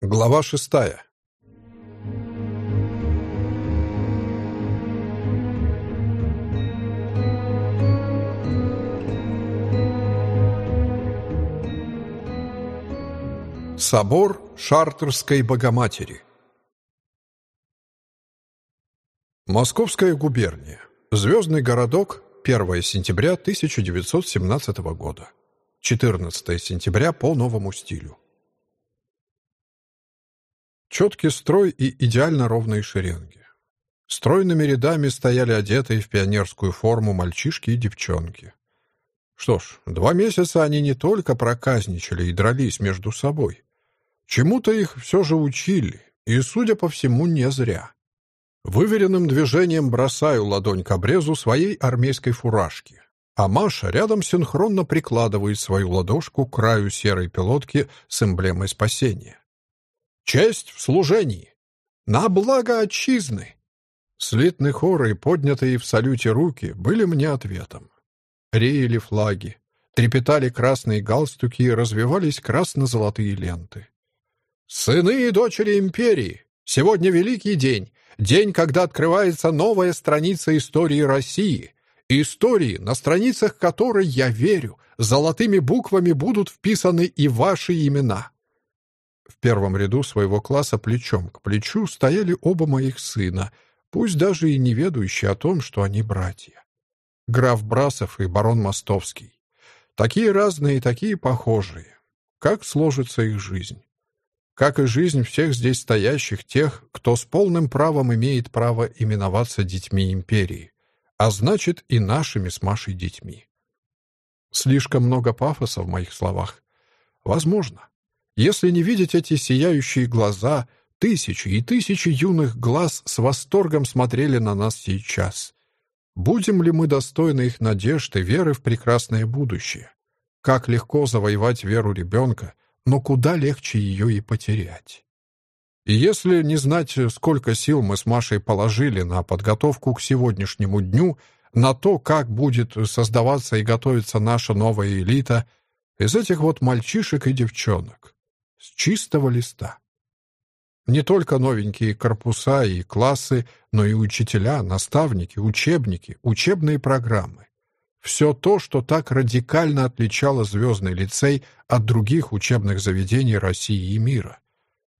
Глава шестая. Собор Шартерской Богоматери. Московская губерния. Звездный городок. 1 сентября 1917 года. 14 сентября по новому стилю. Четкий строй и идеально ровные шеренги. Стройными рядами стояли одетые в пионерскую форму мальчишки и девчонки. Что ж, два месяца они не только проказничали и дрались между собой. Чему-то их все же учили, и, судя по всему, не зря. Выверенным движением бросаю ладонь к обрезу своей армейской фуражки, а Маша рядом синхронно прикладывает свою ладошку к краю серой пилотки с эмблемой спасения. Честь в служении! На благо отчизны!» Слитный хор и поднятые в салюте руки были мне ответом. Реяли флаги, трепетали красные галстуки и развивались красно-золотые ленты. «Сыны и дочери империи! Сегодня великий день, день, когда открывается новая страница истории России, истории, на страницах которой, я верю, золотыми буквами будут вписаны и ваши имена. В первом ряду своего класса плечом к плечу стояли оба моих сына, пусть даже и не ведающие о том, что они братья. Граф Брасов и барон Мостовский. Такие разные и такие похожие. Как сложится их жизнь? Как и жизнь всех здесь стоящих, тех, кто с полным правом имеет право именоваться детьми империи, а значит и нашими с Машей детьми. Слишком много пафоса в моих словах. Возможно. Если не видеть эти сияющие глаза, тысячи и тысячи юных глаз с восторгом смотрели на нас сейчас. Будем ли мы достойны их надежд и веры в прекрасное будущее? Как легко завоевать веру ребенка, но куда легче ее и потерять. И если не знать, сколько сил мы с Машей положили на подготовку к сегодняшнему дню, на то, как будет создаваться и готовиться наша новая элита, из этих вот мальчишек и девчонок, с чистого листа. Не только новенькие корпуса и классы, но и учителя, наставники, учебники, учебные программы. Все то, что так радикально отличало Звездный лицей от других учебных заведений России и мира.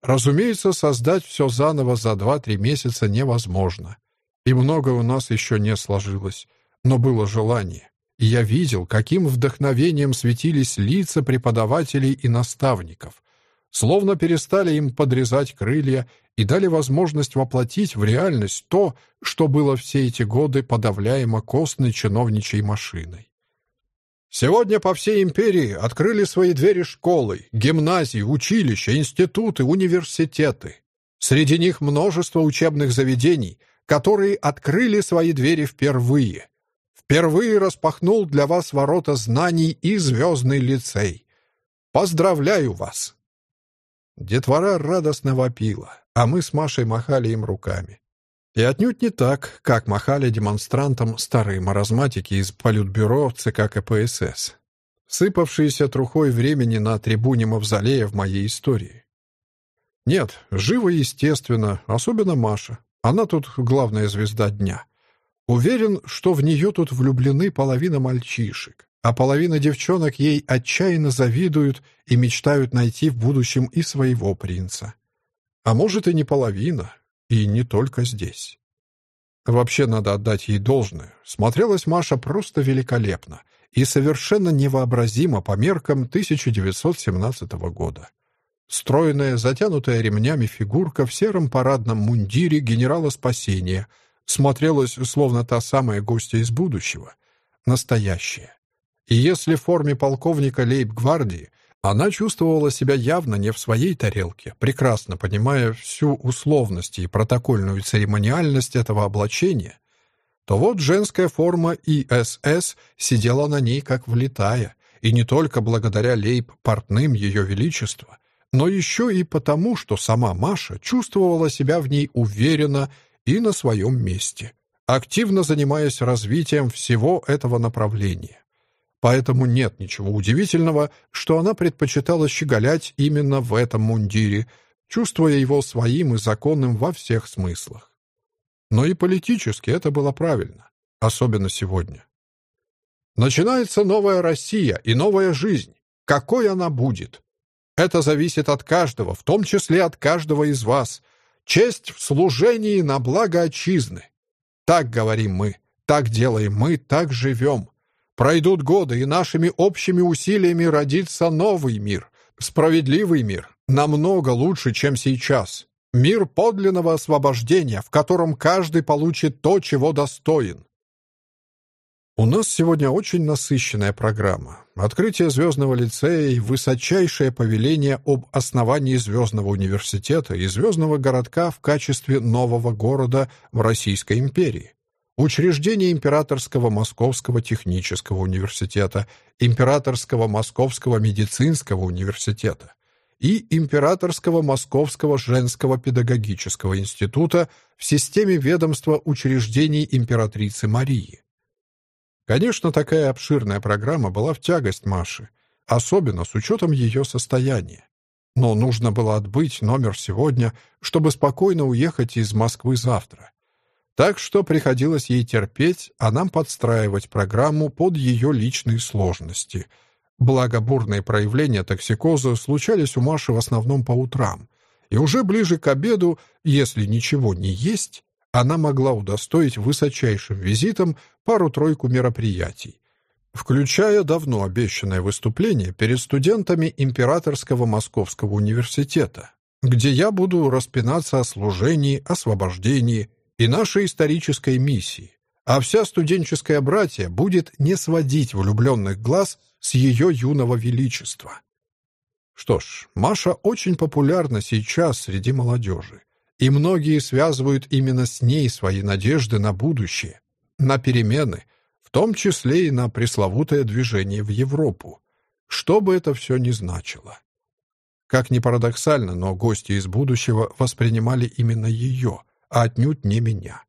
Разумеется, создать все заново за 2-3 месяца невозможно. И многое у нас еще не сложилось. Но было желание. И я видел, каким вдохновением светились лица преподавателей и наставников, словно перестали им подрезать крылья и дали возможность воплотить в реальность то, что было все эти годы подавляемо костной чиновничьей машиной. Сегодня по всей империи открыли свои двери школы, гимназии, училища, институты, университеты. Среди них множество учебных заведений, которые открыли свои двери впервые. Впервые распахнул для вас ворота знаний и звездный лицей. Поздравляю вас! Детвора радостно вопила, а мы с Машей махали им руками. И отнюдь не так, как махали демонстрантам старые маразматики из Политбюро ЦК КПСС, сыпавшиеся трухой времени на трибуне Мавзолея в моей истории. Нет, живо естественно, особенно Маша. Она тут главная звезда дня. Уверен, что в нее тут влюблены половина мальчишек а половина девчонок ей отчаянно завидуют и мечтают найти в будущем и своего принца. А может и не половина, и не только здесь. Вообще надо отдать ей должное. Смотрелась Маша просто великолепно и совершенно невообразимо по меркам 1917 года. Стройная, затянутая ремнями фигурка в сером парадном мундире генерала спасения смотрелась словно та самая гостья из будущего. Настоящая. И если в форме полковника лейб-гвардии она чувствовала себя явно не в своей тарелке, прекрасно понимая всю условность и протокольную церемониальность этого облачения, то вот женская форма ИСС сидела на ней как влитая, и не только благодаря лейб-портным Ее Величества, но еще и потому, что сама Маша чувствовала себя в ней уверенно и на своем месте, активно занимаясь развитием всего этого направления. Поэтому нет ничего удивительного, что она предпочитала щеголять именно в этом мундире, чувствуя его своим и законным во всех смыслах. Но и политически это было правильно, особенно сегодня. Начинается новая Россия и новая жизнь. Какой она будет? Это зависит от каждого, в том числе от каждого из вас. Честь в служении на благо отчизны. Так говорим мы, так делаем мы, так живем. Пройдут годы, и нашими общими усилиями родится новый мир, справедливый мир, намного лучше, чем сейчас. Мир подлинного освобождения, в котором каждый получит то, чего достоин. У нас сегодня очень насыщенная программа. Открытие Звездного лицея и высочайшее повеление об основании Звездного университета и Звездного городка в качестве нового города в Российской империи. Учреждение Императорского Московского технического университета, Императорского Московского медицинского университета и Императорского Московского женского педагогического института в системе ведомства учреждений императрицы Марии. Конечно, такая обширная программа была в тягость Маше, особенно с учетом ее состояния. Но нужно было отбыть номер сегодня, чтобы спокойно уехать из Москвы завтра. Так что приходилось ей терпеть, а нам подстраивать программу под ее личные сложности. Благо, бурные проявления токсикоза случались у Маши в основном по утрам. И уже ближе к обеду, если ничего не есть, она могла удостоить высочайшим визитом пару-тройку мероприятий, включая давно обещанное выступление перед студентами Императорского Московского университета, где я буду распинаться о служении, освобождении и нашей исторической миссии, а вся студенческая братья будет не сводить влюбленных глаз с ее юного величества. Что ж, Маша очень популярна сейчас среди молодежи и многие связывают именно с ней свои надежды на будущее, на перемены, в том числе и на пресловутое движение в Европу, что бы это все ни значило. Как ни парадоксально, но гости из будущего воспринимали именно ее, а отнюдь не меня.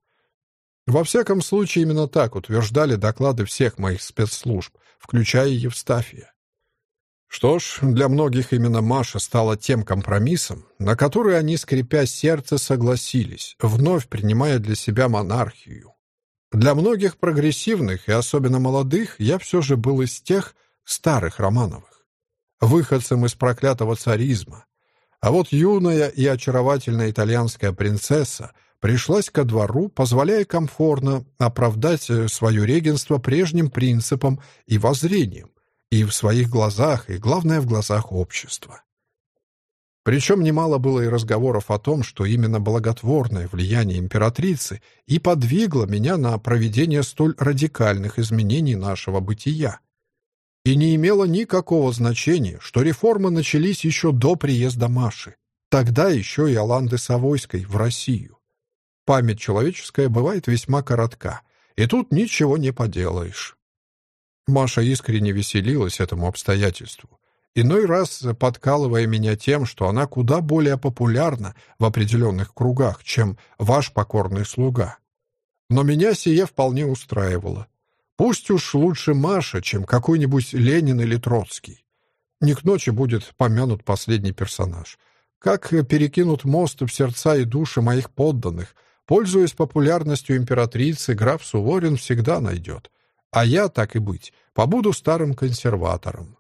Во всяком случае, именно так утверждали доклады всех моих спецслужб, включая Евстафия. Что ж, для многих именно Маша стала тем компромиссом, на который они, скрипя сердце, согласились, вновь принимая для себя монархию. Для многих прогрессивных и особенно молодых я все же был из тех старых Романовых, выходцем из проклятого царизма. А вот юная и очаровательная итальянская принцесса пришлась ко двору, позволяя комфортно оправдать э, свое регенство прежним принципам и воззрениям, и в своих глазах, и, главное, в глазах общества. Причем немало было и разговоров о том, что именно благотворное влияние императрицы и подвигло меня на проведение столь радикальных изменений нашего бытия. И не имело никакого значения, что реформы начались еще до приезда Маши, тогда еще и Аланды Савойской в Россию. Память человеческая бывает весьма коротка, и тут ничего не поделаешь. Маша искренне веселилась этому обстоятельству, иной раз подкалывая меня тем, что она куда более популярна в определенных кругах, чем ваш покорный слуга. Но меня сие вполне устраивало. Пусть уж лучше Маша, чем какой-нибудь Ленин или Троцкий. Не к ночи будет помянут последний персонаж. Как перекинут мост в сердца и души моих подданных, пользуясь популярностью императрицы, граф Суворин всегда найдет. А я, так и быть, побуду старым консерватором.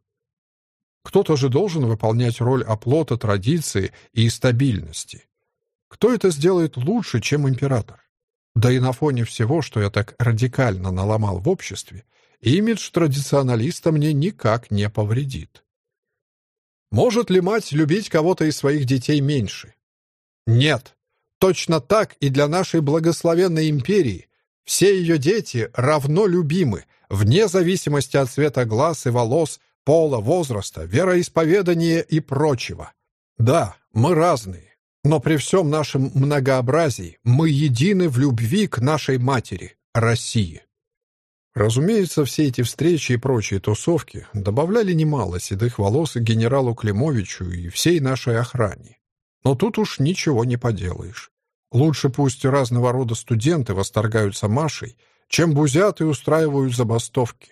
Кто-то же должен выполнять роль оплота традиции и стабильности. Кто это сделает лучше, чем император? Да и на фоне всего, что я так радикально наломал в обществе, имидж традиционалиста мне никак не повредит. Может ли мать любить кого-то из своих детей меньше? Нет. Точно так и для нашей благословенной империи все ее дети равно любимы, вне зависимости от цвета глаз и волос, пола, возраста, вероисповедания и прочего. Да, мы разные, но при всем нашем многообразии мы едины в любви к нашей матери, России. Разумеется, все эти встречи и прочие тусовки добавляли немало седых волос генералу Климовичу и всей нашей охране. Но тут уж ничего не поделаешь. Лучше пусть разного рода студенты восторгаются Машей, чем бузят и устраивают забастовки.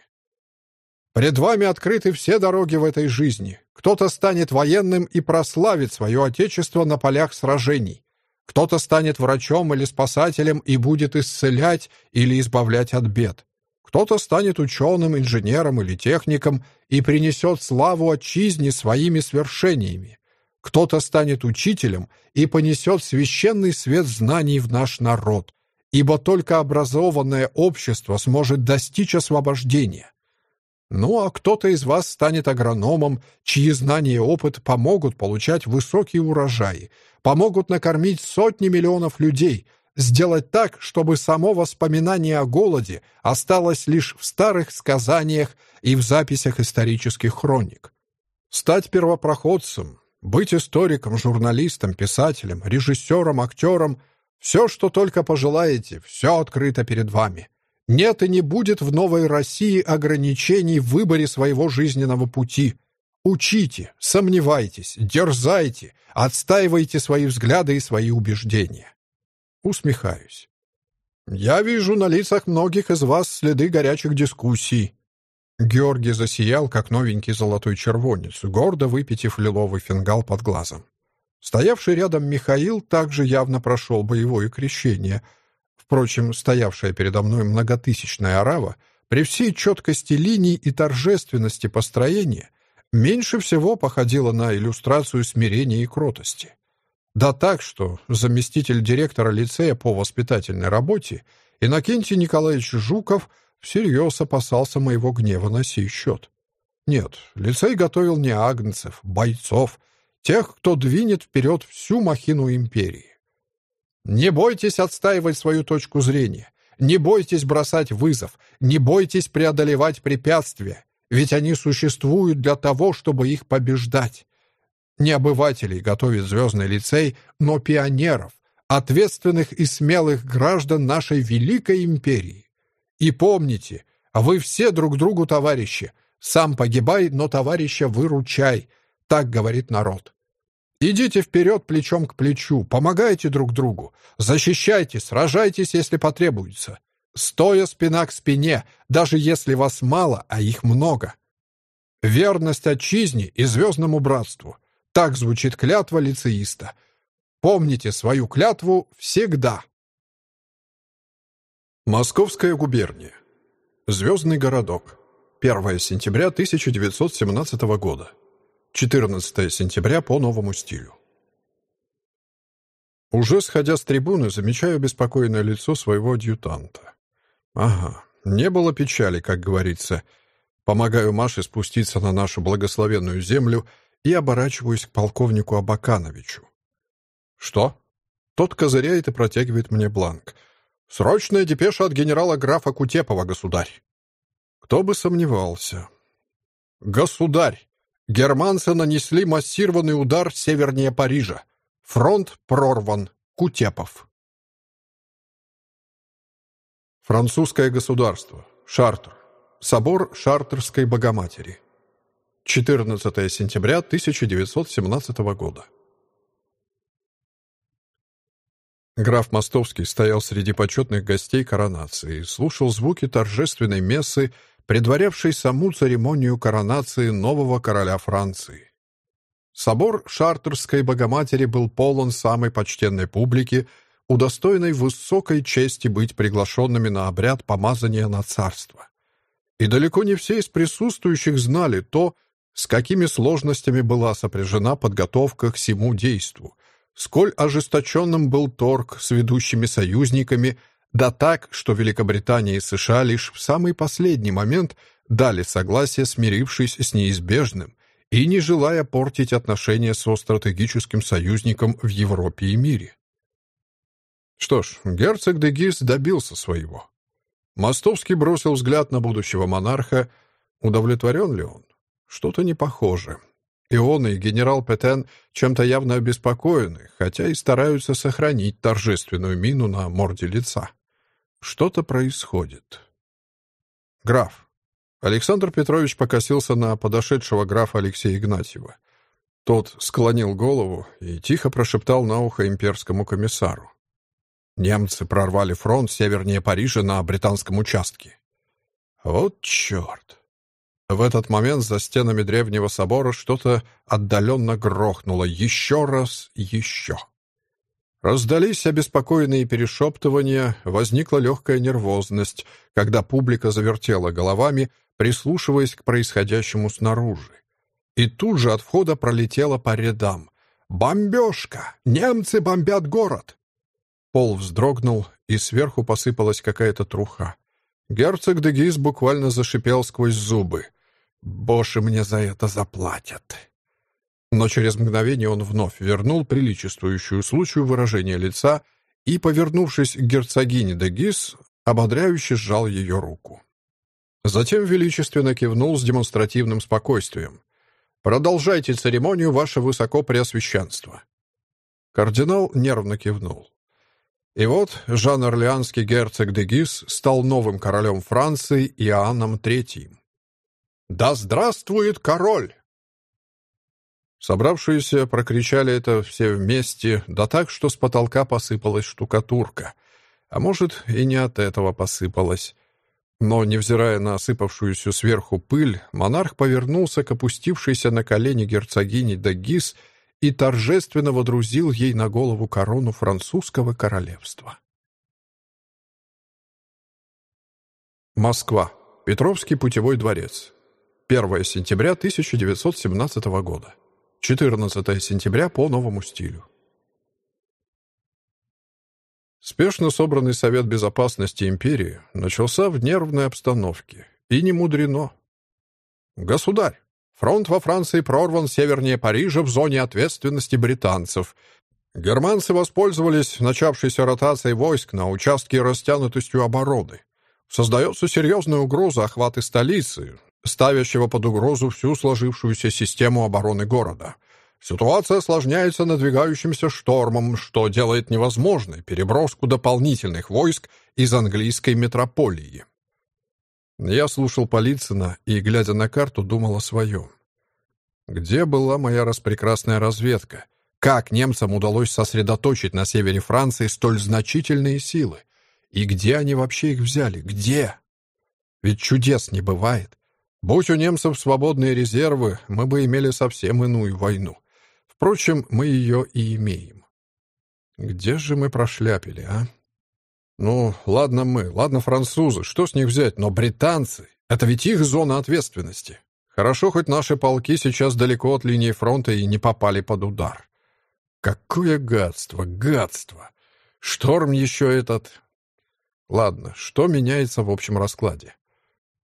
Пред вами открыты все дороги в этой жизни. Кто-то станет военным и прославит свое отечество на полях сражений. Кто-то станет врачом или спасателем и будет исцелять или избавлять от бед. Кто-то станет ученым, инженером или техником и принесет славу отчизне своими свершениями. Кто-то станет учителем и понесет священный свет знаний в наш народ, ибо только образованное общество сможет достичь освобождения. Ну а кто-то из вас станет агрономом, чьи знания и опыт помогут получать высокие урожаи, помогут накормить сотни миллионов людей, сделать так, чтобы само воспоминание о голоде осталось лишь в старых сказаниях и в записях исторических хроник. Стать первопроходцем, быть историком, журналистом, писателем, режиссером, актером — все, что только пожелаете, все открыто перед вами. Нет и не будет в новой России ограничений в выборе своего жизненного пути. Учите, сомневайтесь, дерзайте, отстаивайте свои взгляды и свои убеждения. Усмехаюсь. Я вижу на лицах многих из вас следы горячих дискуссий. Георгий засиял, как новенький золотой червонец, гордо выпитив лиловый фингал под глазом. Стоявший рядом Михаил также явно прошел боевое крещение. Впрочем, стоявшая передо мной многотысячная арава, при всей четкости линий и торжественности построения, меньше всего походила на иллюстрацию смирения и кротости. Да так, что заместитель директора лицея по воспитательной работе Иннокентий Николаевич Жуков всерьез опасался моего гнева на сей счет. Нет, лицей готовил не агнцев, бойцов, тех, кто двинет вперед всю махину империи. Не бойтесь отстаивать свою точку зрения, не бойтесь бросать вызов, не бойтесь преодолевать препятствия, ведь они существуют для того, чтобы их побеждать. Не обывателей готовит Звездный лицей, но пионеров, ответственных и смелых граждан нашей великой империи. И помните, вы все друг другу товарищи. Сам погибай, но товарища выручай. Так говорит народ. Идите вперед плечом к плечу, помогайте друг другу, защищайте, сражайтесь, если потребуется. Стоя спина к спине, даже если вас мало, а их много. Верность отчизне и звездному братству — так звучит клятва лицеиста. Помните свою клятву всегда. Московская губерния. Звездный городок. 1 сентября 1917 года. 14 сентября по новому стилю. Уже сходя с трибуны, замечаю беспокойное лицо своего адъютанта. Ага, не было печали, как говорится. Помогаю Маше спуститься на нашу благословенную землю — и оборачиваюсь к полковнику Абакановичу. «Что?» Тот козыряет и протягивает мне бланк. «Срочная депеша от генерала графа Кутепова, государь!» Кто бы сомневался. «Государь! Германцы нанесли массированный удар севернее Парижа. Фронт прорван. Кутепов». Французское государство. Шартер. Собор Шартерской Богоматери. 14 сентября 1917 года. Граф Мостовский стоял среди почетных гостей коронации и слушал звуки торжественной мессы, предварявшей саму церемонию коронации нового короля Франции. Собор Шартерской Богоматери был полон самой почтенной публики, удостоенной высокой чести быть приглашенными на обряд помазания на царство. И далеко не все из присутствующих знали то, с какими сложностями была сопряжена подготовка к всему действу, сколь ожесточенным был торг с ведущими союзниками, да так, что Великобритания и США лишь в самый последний момент дали согласие, смирившись с неизбежным и не желая портить отношения со стратегическим союзником в Европе и мире. Что ж, герцог де Гис добился своего. Мостовский бросил взгляд на будущего монарха. Удовлетворен ли он? Что-то не похоже. И он, и генерал Петен чем-то явно обеспокоены, хотя и стараются сохранить торжественную мину на морде лица. Что-то происходит. Граф. Александр Петрович покосился на подошедшего графа Алексея Игнатьева. Тот склонил голову и тихо прошептал на ухо имперскому комиссару. Немцы прорвали фронт севернее Парижа на британском участке. Вот черт! В этот момент за стенами древнего собора что-то отдаленно грохнуло. Еще раз, еще. Раздались обеспокоенные перешептывания, возникла легкая нервозность, когда публика завертела головами, прислушиваясь к происходящему снаружи. И тут же от входа пролетела по рядам. «Бомбежка! Немцы бомбят город!» Пол вздрогнул, и сверху посыпалась какая-то труха. Герцог Дегис буквально зашипел сквозь зубы. «Боши мне за это заплатят!» Но через мгновение он вновь вернул приличествующую случаю выражение лица и, повернувшись к герцогине Дегис, ободряюще сжал ее руку. Затем величественно кивнул с демонстративным спокойствием. «Продолжайте церемонию, ваше высокопреосвященство». Кардинал нервно кивнул. И вот Жан-Орлеанский герцог де Гис стал новым королем Франции Иоанном III. «Да здравствует король!» Собравшиеся прокричали это все вместе, да так, что с потолка посыпалась штукатурка. А может, и не от этого посыпалась. Но, невзирая на осыпавшуюся сверху пыль, монарх повернулся к опустившейся на колени герцогине Дагис и торжественно водрузил ей на голову корону французского королевства. Москва. Петровский путевой дворец. 1 сентября 1917 года. 14 сентября по новому стилю. Спешно собранный Совет Безопасности империи начался в нервной обстановке. И не мудрено. «Государь, фронт во Франции прорван севернее Парижа в зоне ответственности британцев. Германцы воспользовались начавшейся ротацией войск на участке растянутостью обороны. Создается серьезная угроза охвата столицы, ставящего под угрозу всю сложившуюся систему обороны города. Ситуация осложняется надвигающимся штормом, что делает невозможной переброску дополнительных войск из английской метрополии. Я слушал Полицына и, глядя на карту, думал о своем. Где была моя распрекрасная разведка? Как немцам удалось сосредоточить на севере Франции столь значительные силы? И где они вообще их взяли? Где? Ведь чудес не бывает. Будь у немцев свободные резервы, мы бы имели совсем иную войну. Впрочем, мы ее и имеем. Где же мы прошляпили, а? Ну, ладно мы, ладно французы, что с них взять, но британцы — это ведь их зона ответственности. Хорошо, хоть наши полки сейчас далеко от линии фронта и не попали под удар. Какое гадство, гадство! Шторм еще этот... Ладно, что меняется в общем раскладе?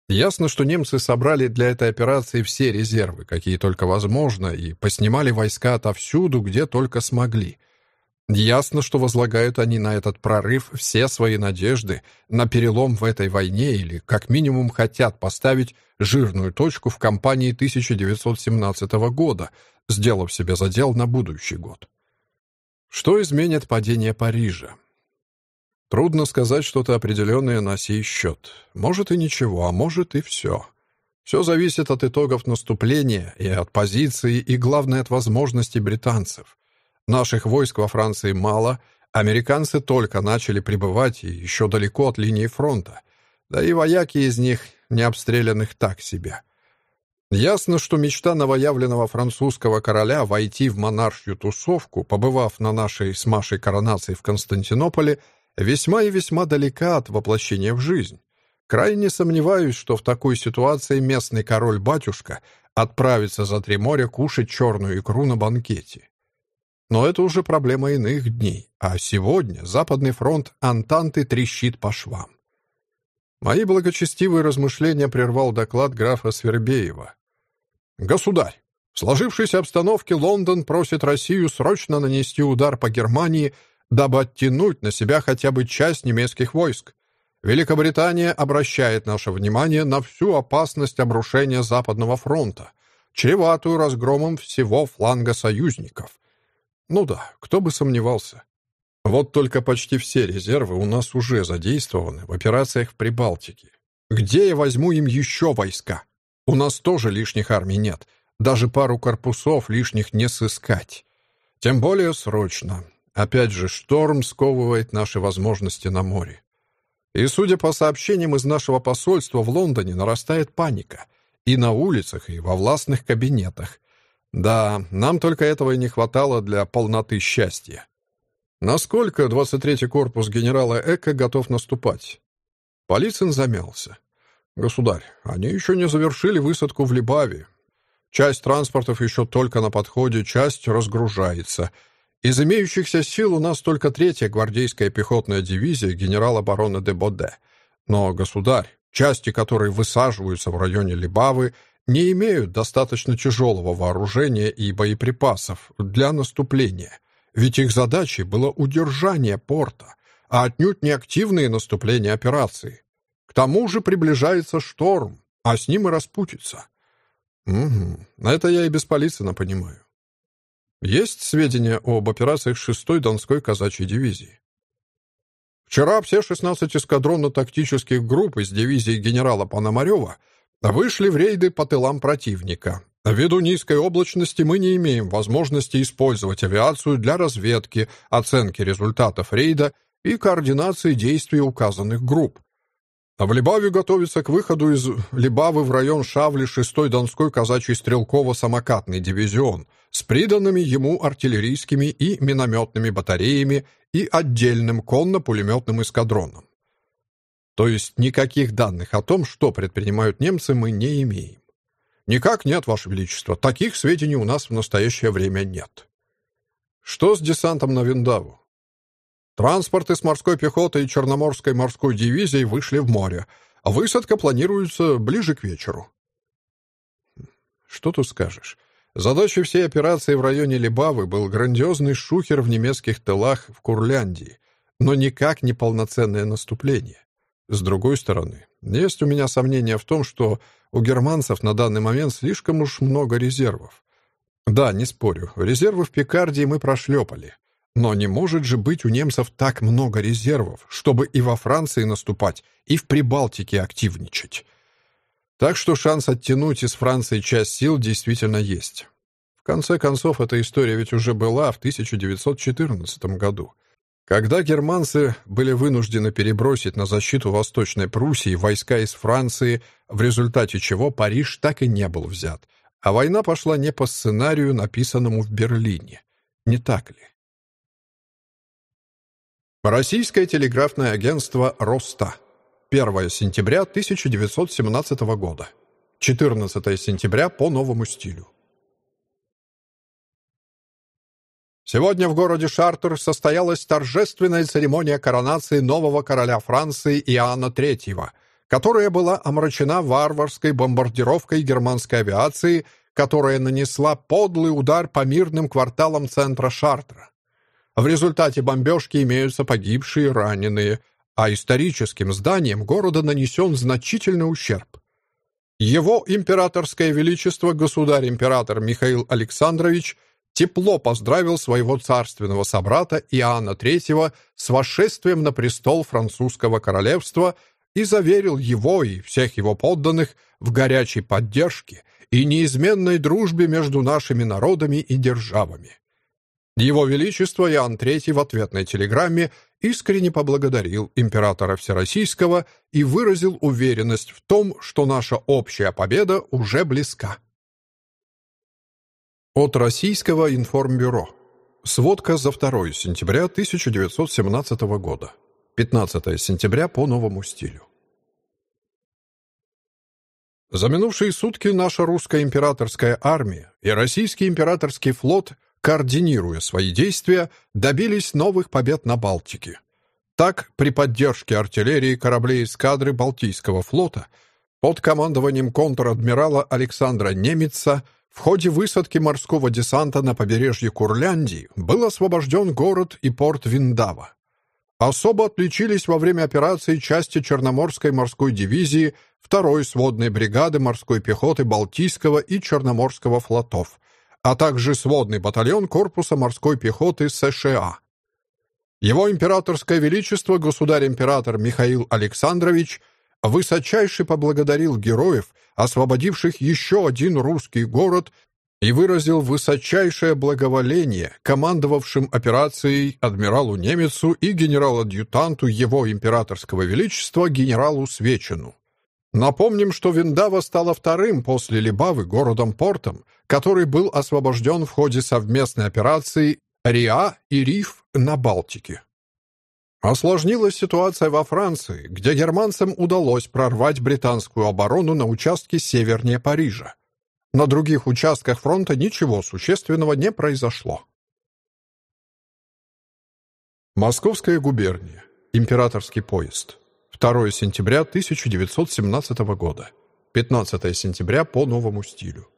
Ясно, что немцы собрали для этой операции все резервы, какие только возможно, и поснимали войска отовсюду, где только смогли. Ясно, что возлагают они на этот прорыв все свои надежды на перелом в этой войне или, как минимум, хотят поставить жирную точку в кампании 1917 года, сделав себе задел на будущий год. Что изменит падение Парижа? Трудно сказать что-то определенное на сей счет. Может и ничего, а может и все. Все зависит от итогов наступления и от позиции, и, главное, от возможностей британцев. Наших войск во Франции мало, американцы только начали прибывать и еще далеко от линии фронта. Да и вояки из них, не обстрелянных, так себе. Ясно, что мечта новоявленного французского короля войти в монаршью тусовку, побывав на нашей с Машей коронации в Константинополе, весьма и весьма далека от воплощения в жизнь. Крайне сомневаюсь, что в такой ситуации местный король-батюшка отправится за три моря кушать черную икру на банкете. Но это уже проблема иных дней, а сегодня Западный фронт Антанты трещит по швам. Мои благочестивые размышления прервал доклад графа Свербеева. «Государь, в сложившейся обстановке Лондон просит Россию срочно нанести удар по Германии – дабы оттянуть на себя хотя бы часть немецких войск. Великобритания обращает наше внимание на всю опасность обрушения Западного фронта, чреватую разгромом всего фланга союзников. Ну да, кто бы сомневался. Вот только почти все резервы у нас уже задействованы в операциях в Прибалтике. Где я возьму им еще войска? У нас тоже лишних армий нет. Даже пару корпусов лишних не сыскать. Тем более срочно. Опять же, шторм сковывает наши возможности на море. И, судя по сообщениям из нашего посольства в Лондоне, нарастает паника. и на улицах, и во властных кабинетах. Да, нам только этого и не хватало для полноты счастья. Насколько 23-й корпус генерала Эка готов наступать? Полицин замялся. «Государь, они еще не завершили высадку в Либаве. Часть транспортов еще только на подходе, часть разгружается. Из имеющихся сил у нас только третья гвардейская пехотная дивизия генерала барона де Боде. Но, государь, части, которые высаживаются в районе Либавы, не имеют достаточно тяжелого вооружения и боеприпасов для наступления. Ведь их задачей было удержание порта, а отнюдь не активные наступления операции. К тому же приближается шторм, а с ним и распутится. Угу, это я и без Полицына понимаю. Есть сведения об операциях 6-й Донской казачьей дивизии? Вчера все 16 эскадронно-тактических групп из дивизии генерала Пономарева вышли в рейды по тылам противника. Ввиду низкой облачности мы не имеем возможности использовать авиацию для разведки, оценки результатов рейда и координации действий указанных групп. А в Либаве готовится к выходу из Либавы в район Шавли 6-й Донской казачий стрелково-самокатный дивизион с приданными ему артиллерийскими и минометными батареями и отдельным конно-пулеметным эскадроном. То есть никаких данных о том, что предпринимают немцы, мы не имеем. Никак нет, Ваше Величество. Таких сведений у нас в настоящее время нет. Что с десантом на Виндаву? Транспорты с морской пехотой и Черноморской морской дивизией вышли в море, высадка планируется ближе к вечеру. Что тут скажешь? Задачей всей операции в районе Либавы был грандиозный шухер в немецких тылах в Курляндии, но никак не полноценное наступление. С другой стороны, есть у меня сомнения в том, что у германцев на данный момент слишком уж много резервов. Да, не спорю, резервы в Пикардии мы прошлепали. Но не может же быть у немцев так много резервов, чтобы и во Франции наступать, и в Прибалтике активничать. Так что шанс оттянуть из Франции часть сил действительно есть. В конце концов, эта история ведь уже была в 1914 году, когда германцы были вынуждены перебросить на защиту Восточной Пруссии войска из Франции, в результате чего Париж так и не был взят, а война пошла не по сценарию, написанному в Берлине. Не так ли? Российское телеграфное агентство «Роста». 1 сентября 1917 года. 14 сентября по новому стилю. Сегодня в городе Шартер состоялась торжественная церемония коронации нового короля Франции Иоанна III, которая была омрачена варварской бомбардировкой германской авиации, которая нанесла подлый удар по мирным кварталам центра Шартера. В результате бомбежки имеются погибшие и раненые, а историческим зданиям города нанесен значительный ущерб. Его императорское величество государь-император Михаил Александрович тепло поздравил своего царственного собрата Иоанна III с восшествием на престол французского королевства и заверил его и всех его подданных в горячей поддержке и неизменной дружбе между нашими народами и державами. Его Величество Иоанн III в ответной телеграмме искренне поблагодарил императора Всероссийского и выразил уверенность в том, что наша общая победа уже близка. От Российского информбюро. Сводка за 2 сентября 1917 года. 15 сентября по новому стилю. За минувшие сутки наша русская императорская армия и российский императорский флот координируя свои действия, добились новых побед на Балтике. Так, при поддержке артиллерии кораблей эскадры Балтийского флота под командованием контр-адмирала Александра Немеца в ходе высадки морского десанта на побережье Курляндии был освобожден город и порт Виндава. Особо отличились во время операции части Черноморской морской дивизии второй сводной бригады морской пехоты Балтийского и Черноморского флотов, а также сводный батальон корпуса морской пехоты США. Его императорское величество государь-император Михаил Александрович высочайше поблагодарил героев, освободивших еще один русский город, и выразил высочайшее благоволение командовавшим операцией адмиралу Немецу и генерал-адъютанту его императорского величества генералу Свечину. Напомним, что Виндава стала вторым после Либавы городом-портом, который был освобожден в ходе совместной операции «Риа» и «Риф» на Балтике. Осложнилась ситуация во Франции, где германцам удалось прорвать британскую оборону на участке севернее Парижа. На других участках фронта ничего существенного не произошло. Московская губерния. Императорский поезд. 2 сентября 1917 года. 15 сентября по новому стилю.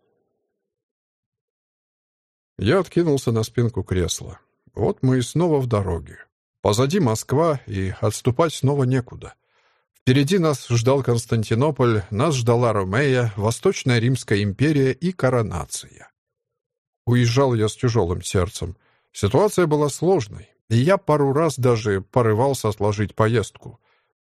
Я откинулся на спинку кресла. Вот мы и снова в дороге. Позади Москва, и отступать снова некуда. Впереди нас ждал Константинополь, нас ждала Ромея, Восточная Римская империя и коронация. Уезжал я с тяжелым сердцем. Ситуация была сложной, и я пару раз даже порывался отложить поездку.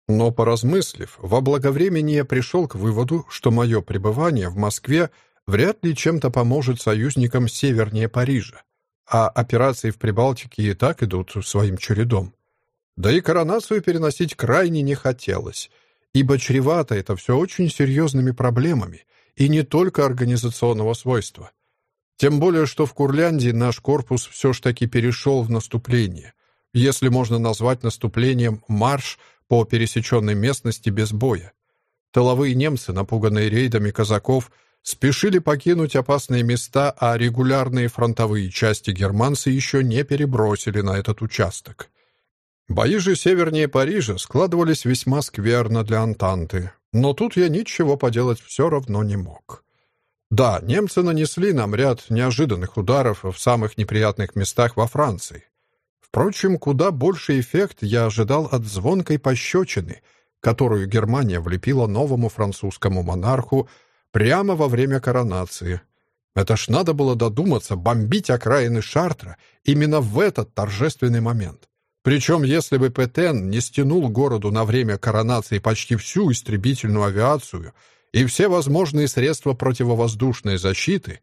Но, поразмыслив, во благовремение пришел к выводу, что мое пребывание в Москве вряд ли чем-то поможет союзникам севернее Парижа, а операции в Прибалтике и так идут своим чередом. Да и коронацию переносить крайне не хотелось, ибо чревато это все очень серьезными проблемами, и не только организационного свойства. Тем более, что в Курляндии наш корпус все ж таки перешел в наступление, если можно назвать наступлением марш – по пересеченной местности без боя. Тыловые немцы, напуганные рейдами казаков, спешили покинуть опасные места, а регулярные фронтовые части германцы еще не перебросили на этот участок. Бои же севернее Парижа складывались весьма скверно для Антанты, но тут я ничего поделать все равно не мог. Да, немцы нанесли нам ряд неожиданных ударов в самых неприятных местах во Франции. Впрочем, куда больше эффект я ожидал от звонкой пощечины, которую Германия влепила новому французскому монарху прямо во время коронации. Это ж надо было додуматься бомбить окраины Шартра именно в этот торжественный момент. Причем, если бы Петен не стянул городу на время коронации почти всю истребительную авиацию и все возможные средства противовоздушной защиты,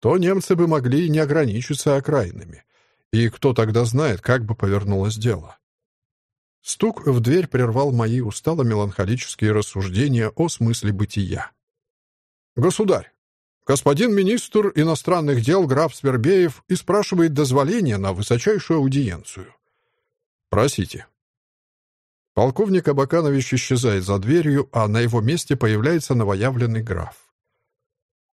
то немцы бы могли не ограничиться окраинами. И кто тогда знает, как бы повернулось дело? Стук в дверь прервал мои устало-меланхолические рассуждения о смысле бытия. «Государь, господин министр иностранных дел граф Свербеев и спрашивает дозволения на высочайшую аудиенцию. Просите». Полковник Абаканович исчезает за дверью, а на его месте появляется новоявленный граф.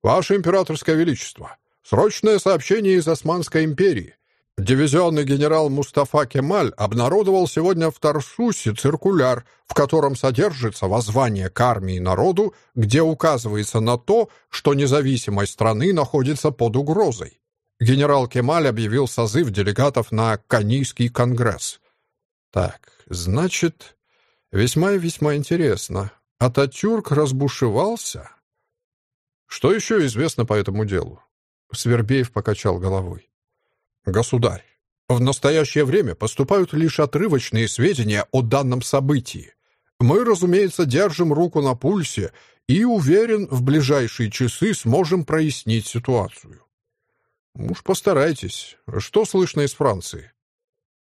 «Ваше императорское величество, срочное сообщение из Османской империи. Дивизионный генерал Мустафа Кемаль обнародовал сегодня в Тарсусе циркуляр, в котором содержится воззвание к армии и народу, где указывается на то, что независимость страны находится под угрозой. Генерал Кемаль объявил созыв делегатов на Канийский конгресс. Так, значит, весьма и весьма интересно. Ататюрк разбушевался? Что еще известно по этому делу? Свербеев покачал головой. Государь, в настоящее время поступают лишь отрывочные сведения о данном событии. Мы, разумеется, держим руку на пульсе и, уверен, в ближайшие часы сможем прояснить ситуацию. Уж постарайтесь. Что слышно из Франции?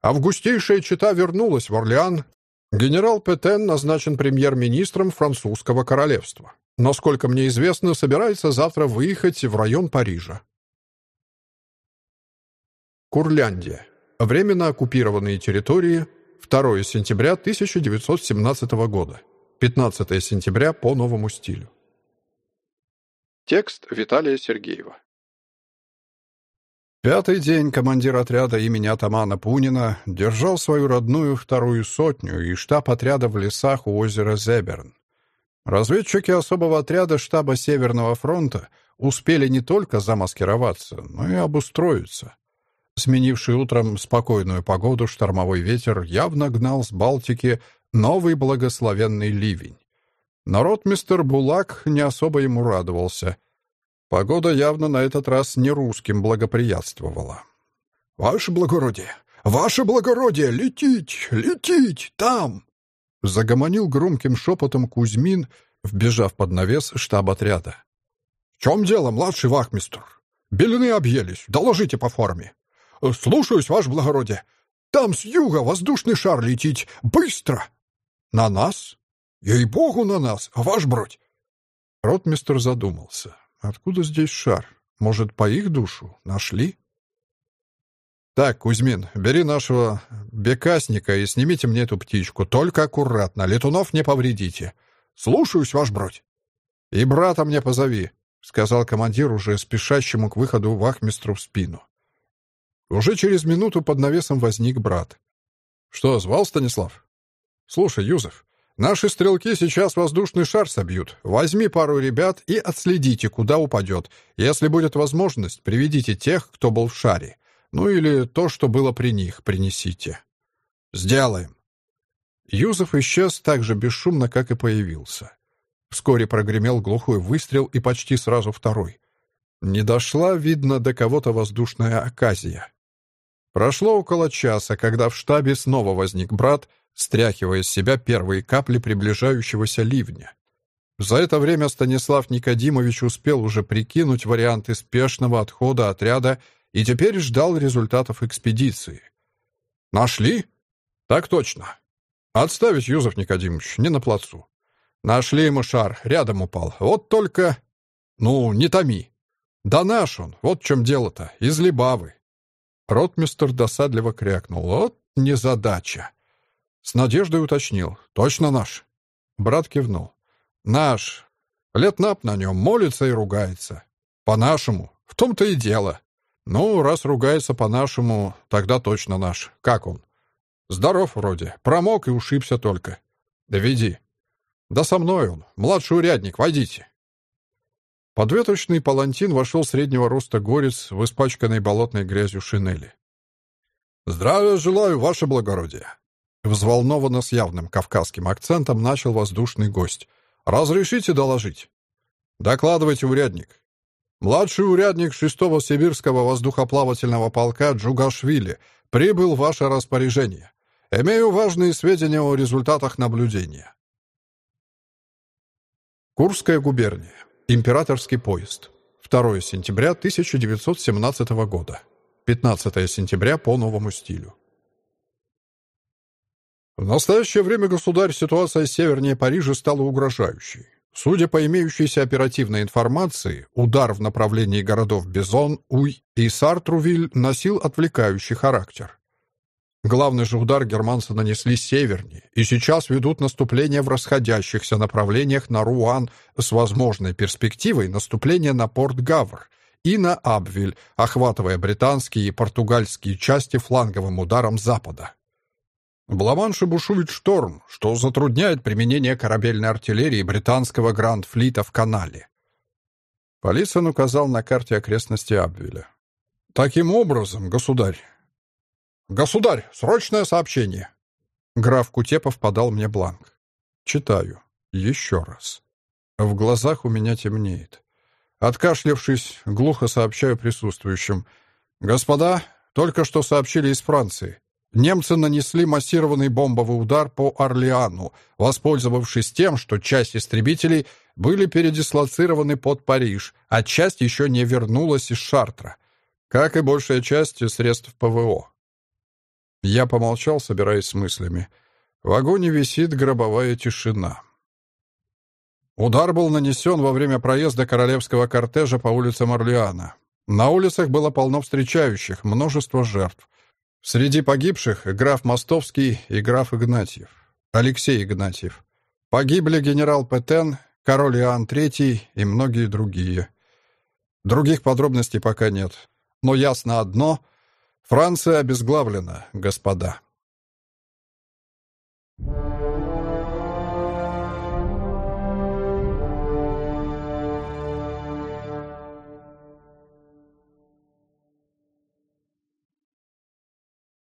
Августейшая чита вернулась в Орлеан. Генерал Петен назначен премьер-министром французского королевства. Насколько мне известно, собирается завтра выехать в район Парижа. Курляндия. Временно оккупированные территории. 2 сентября 1917 года. 15 сентября по новому стилю. Текст Виталия Сергеева. Пятый день командир отряда имени атамана Пунина держал свою родную вторую сотню и штаб отряда в лесах у озера Зеберн. Разведчики особого отряда штаба Северного фронта успели не только замаскироваться, но и обустроиться. Сменивший утром спокойную погоду штормовой ветер явно гнал с Балтики новый благословенный ливень. Народ мистер Булак не особо ему радовался. Погода явно на этот раз не русским благоприятствовала. «Ваше благородие! Ваше благородие! Летить! Летить! Там!» Загомонил громким шепотом Кузьмин, вбежав под навес штаб-отряда. «В чем дело, младший вахмистр? Белины объелись. Доложите по форме». «Слушаюсь, ваше благородие. Там с юга воздушный шар летить. Быстро!» «На нас?» Ей-богу на нас, ваш бродь!» Ротмистр задумался. «Откуда здесь шар? Может, по их душу? Нашли?» «Так, Кузьмин, бери нашего бекасника и снимите мне эту птичку. Только аккуратно, летунов не повредите. Слушаюсь, ваш бродь». «И брата мне позови», — сказал командир уже спешащему к выходу вахмистру в спину. Уже через минуту под навесом возник брат. «Что, звал Станислав?» «Слушай, Юзеф, наши стрелки сейчас воздушный шар собьют. Возьми пару ребят и отследите, куда упадет. Если будет возможность, приведите тех, кто был в шаре. Ну или то, что было при них, принесите». «Сделаем». Юзеф исчез так же бесшумно, как и появился. Вскоре прогремел глухой выстрел и почти сразу второй. Не дошла, видно, до кого-то воздушная оказия. Прошло около часа, когда в штабе снова возник брат, стряхивая с себя первые капли приближающегося ливня. За это время Станислав Никодимович успел уже прикинуть варианты спешного отхода отряда и теперь ждал результатов экспедиции. «Нашли?» «Так точно. Отставить, Юзеф Никодимович, не на плацу. Нашли ему шар, рядом упал. Вот только... Ну, не томи. Да наш он, вот в чем дело-то, из Либавы. Ротмистер досадливо крякнул. «Вот незадача!» С надеждой уточнил. «Точно наш?» Брат кивнул. «Наш. Летнап на нем молится и ругается. По-нашему. В том-то и дело. Ну, раз ругается по-нашему, тогда точно наш. Как он?» «Здоров вроде. Промок и ушибся только. Да веди». «Да со мной он. Младший урядник. Войдите». Подветочный палантин вошел среднего роста горец в испачканной болотной грязью шинели. «Здравия желаю, ваше благородие!» Взволнованно с явным кавказским акцентом начал воздушный гость. «Разрешите доложить?» «Докладывайте, урядник». «Младший урядник 6-го Сибирского воздухоплавательного полка Джугашвили прибыл в ваше распоряжение. Имею важные сведения о результатах наблюдения». Курская губерния. Императорский поезд. 2 сентября 1917 года. 15 сентября по новому стилю. В настоящее время, государь, ситуация севернее Парижа стала угрожающей. Судя по имеющейся оперативной информации, удар в направлении городов Бизон, Уй и Сартрувиль носил отвлекающий характер. Главный же удар германцы нанесли севернее, и сейчас ведут наступление в расходящихся направлениях на Руан с возможной перспективой наступления на Порт-Гавр и на Абвиль, охватывая британские и португальские части фланговым ударом запада. В Ла-Манше бушует шторм, что затрудняет применение корабельной артиллерии британского Гранд-флита в канале. Полисон указал на карте окрестности Абвиля. «Таким образом, государь, «Государь, срочное сообщение!» Граф Кутепов подал мне бланк. Читаю. Еще раз. В глазах у меня темнеет. Откашлявшись, глухо сообщаю присутствующим. «Господа, только что сообщили из Франции. Немцы нанесли массированный бомбовый удар по Орлеану, воспользовавшись тем, что часть истребителей были передислоцированы под Париж, а часть еще не вернулась из Шартра, как и большая часть средств ПВО. Я помолчал, собираясь с мыслями. В вагоне висит гробовая тишина. Удар был нанесен во время проезда королевского кортежа по улицам Орлеана. На улицах было полно встречающих, множество жертв. Среди погибших граф Мостовский и граф Игнатьев. Алексей Игнатьев. Погибли генерал Петен, король Иоанн III и многие другие. Других подробностей пока нет. Но ясно одно — Франция обезглавлена, господа.